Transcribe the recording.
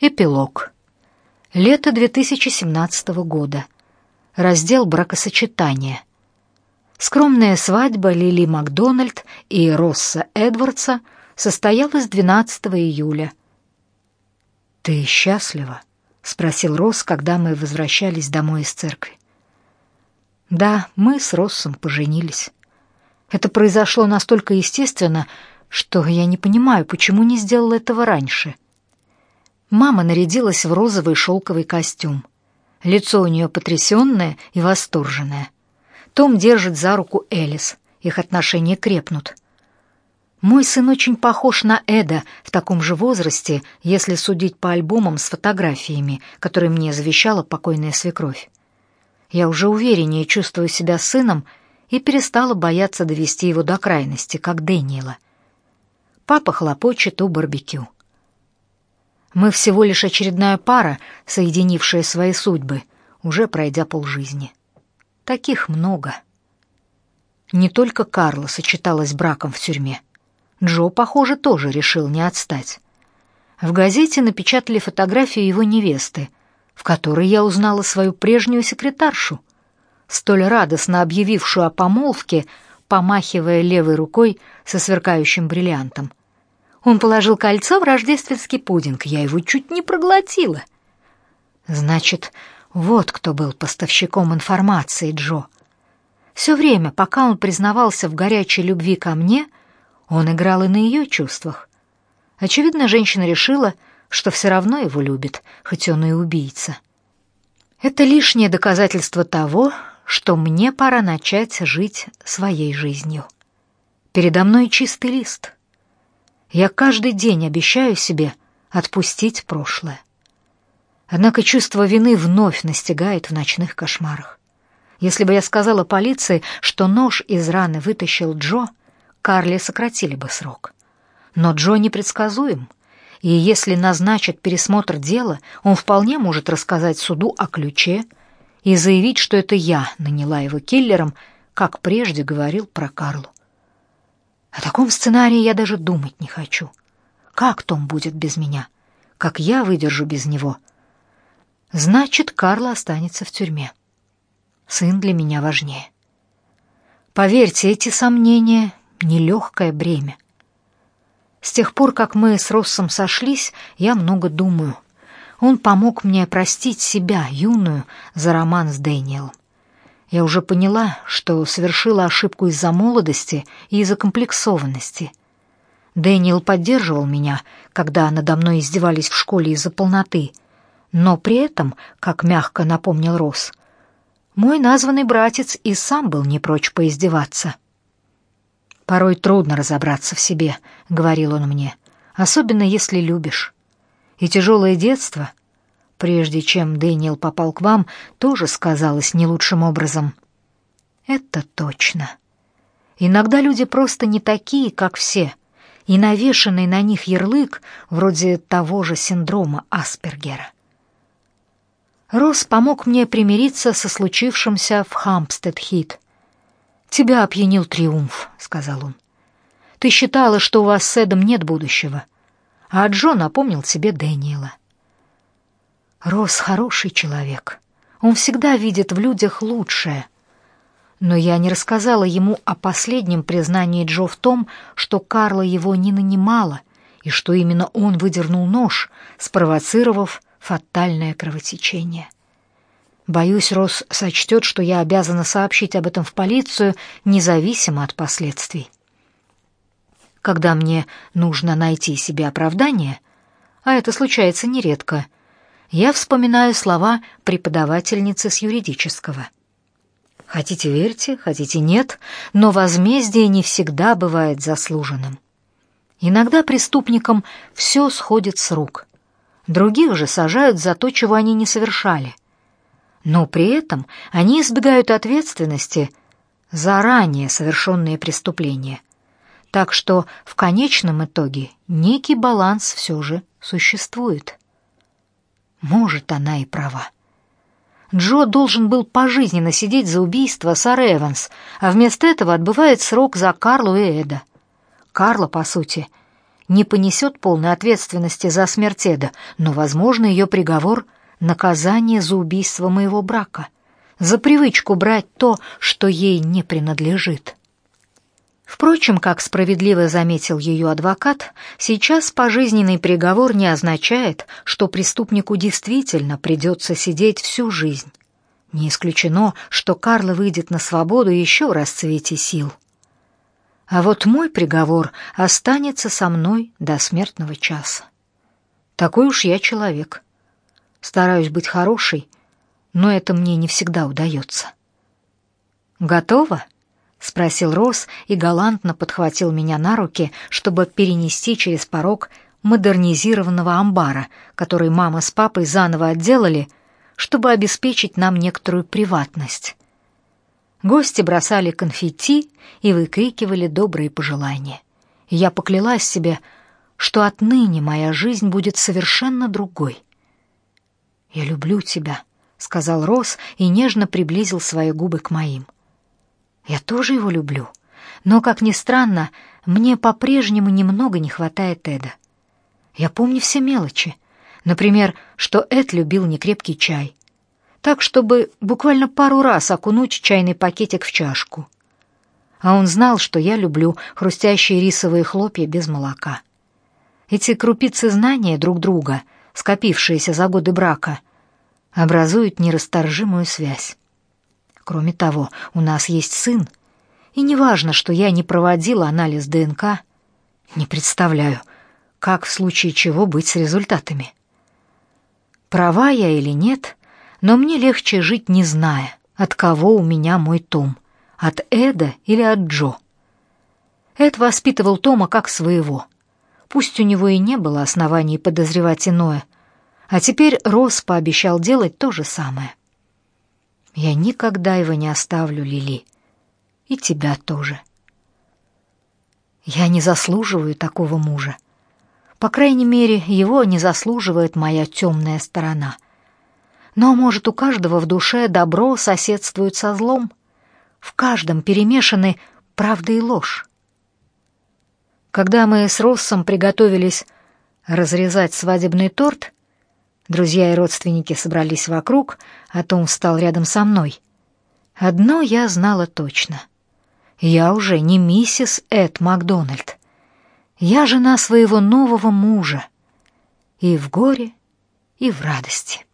Эпилог. Лето 2017 года. Раздел бракосочетания. Скромная свадьба Лили Макдональд и Росса Эдвардса состоялась 12 июля. «Ты счастлива?» — спросил Росс, когда мы возвращались домой из церкви. «Да, мы с Россом поженились. Это произошло настолько естественно, что я не понимаю, почему не сделал этого раньше». Мама нарядилась в розовый шелковый костюм. Лицо у нее потрясенное и восторженное. Том держит за руку Элис. Их отношения крепнут. Мой сын очень похож на Эда в таком же возрасте, если судить по альбомам с фотографиями, которые мне завещала покойная свекровь. Я уже увереннее чувствую себя сыном и перестала бояться довести его до крайности, как Дэниела. Папа хлопочет у барбекю. Мы всего лишь очередная пара, соединившая свои судьбы, уже пройдя полжизни. Таких много. Не только Карла сочеталась браком в тюрьме. Джо, похоже, тоже решил не отстать. В газете напечатали фотографию его невесты, в которой я узнала свою прежнюю секретаршу, столь радостно объявившую о помолвке, помахивая левой рукой со сверкающим бриллиантом. Он положил кольцо в рождественский пудинг. Я его чуть не проглотила. Значит, вот кто был поставщиком информации Джо. Все время, пока он признавался в горячей любви ко мне, он играл и на ее чувствах. Очевидно, женщина решила, что все равно его любит, хоть он и убийца. Это лишнее доказательство того, что мне пора начать жить своей жизнью. Передо мной чистый лист — я каждый день обещаю себе отпустить прошлое. Однако чувство вины вновь настигает в ночных кошмарах. Если бы я сказала полиции, что нож из раны вытащил Джо, Карли сократили бы срок. Но Джо непредсказуем, и если назначат пересмотр дела, он вполне может рассказать суду о ключе и заявить, что это я наняла его киллером, как прежде говорил про Карлу. О таком сценарии я даже думать не хочу. Как Том будет без меня? Как я выдержу без него? Значит, Карла останется в тюрьме. Сын для меня важнее. Поверьте, эти сомнения — нелегкое бремя. С тех пор, как мы с Россом сошлись, я много думаю. Он помог мне простить себя, юную, за роман с Дэниелом. Я уже поняла, что совершила ошибку из-за молодости и из-за комплексованности. Дэниел поддерживал меня, когда надо мной издевались в школе из-за полноты, но при этом, как мягко напомнил Росс, мой названный братец и сам был не прочь поиздеваться. «Порой трудно разобраться в себе», — говорил он мне, — «особенно если любишь. И тяжелое детство прежде чем Дэниел попал к вам, тоже сказалось не лучшим образом. Это точно. Иногда люди просто не такие, как все, и навешанный на них ярлык вроде того же синдрома Аспергера. Росс помог мне примириться со случившимся в Хампстед-Хит. «Тебя опьянил триумф», — сказал он. «Ты считала, что у вас с Эдом нет будущего, а Джо напомнил тебе Дэниела». Рос хороший человек. Он всегда видит в людях лучшее. Но я не рассказала ему о последнем признании Джо в том, что Карла его не нанимала, и что именно он выдернул нож, спровоцировав фатальное кровотечение. Боюсь, Рос сочтет, что я обязана сообщить об этом в полицию, независимо от последствий. Когда мне нужно найти себе оправдание, а это случается нередко, — я вспоминаю слова преподавательницы с юридического. Хотите верьте, хотите нет, но возмездие не всегда бывает заслуженным. Иногда преступникам все сходит с рук. Других же сажают за то, чего они не совершали. Но при этом они избегают ответственности за ранее совершенные преступления. Так что в конечном итоге некий баланс все же существует. Может, она и права. Джо должен был пожизненно сидеть за убийство Сары Эванс, а вместо этого отбывает срок за Карлу и Эда. Карла, по сути, не понесет полной ответственности за смерть Эда, но, возможно, ее приговор — наказание за убийство моего брака, за привычку брать то, что ей не принадлежит. Впрочем, как справедливо заметил ее адвокат, сейчас пожизненный приговор не означает, что преступнику действительно придется сидеть всю жизнь. Не исключено, что Карла выйдет на свободу еще в расцвете сил. А вот мой приговор останется со мной до смертного часа. Такой уж я человек. Стараюсь быть хорошей, но это мне не всегда удается. Готова? Спросил Росс и галантно подхватил меня на руки, чтобы перенести через порог модернизированного амбара, который мама с папой заново отделали, чтобы обеспечить нам некоторую приватность. Гости бросали конфетти и выкрикивали добрые пожелания. Я поклялась себе, что отныне моя жизнь будет совершенно другой. «Я люблю тебя», — сказал Росс и нежно приблизил свои губы к моим. Я тоже его люблю. Но, как ни странно, мне по-прежнему немного не хватает Эда. Я помню все мелочи. Например, что Эд любил некрепкий чай. Так, чтобы буквально пару раз окунуть чайный пакетик в чашку. А он знал, что я люблю хрустящие рисовые хлопья без молока. Эти крупицы знания друг друга, скопившиеся за годы брака, образуют нерасторжимую связь. Кроме того, у нас есть сын, и неважно, что я не проводила анализ ДНК, не представляю, как в случае чего быть с результатами. Права я или нет, но мне легче жить, не зная, от кого у меня мой Том, от Эда или от Джо. Эд воспитывал Тома как своего. Пусть у него и не было оснований подозревать иное, а теперь Росс пообещал делать то же самое. Я никогда его не оставлю, Лили. И тебя тоже. Я не заслуживаю такого мужа. По крайней мере, его не заслуживает моя темная сторона. Но, может, у каждого в душе добро соседствует со злом. В каждом перемешаны правда и ложь. Когда мы с Россом приготовились разрезать свадебный торт, Друзья и родственники собрались вокруг, а Том встал рядом со мной. Одно я знала точно. Я уже не миссис Эд Макдональд. Я жена своего нового мужа. И в горе, и в радости.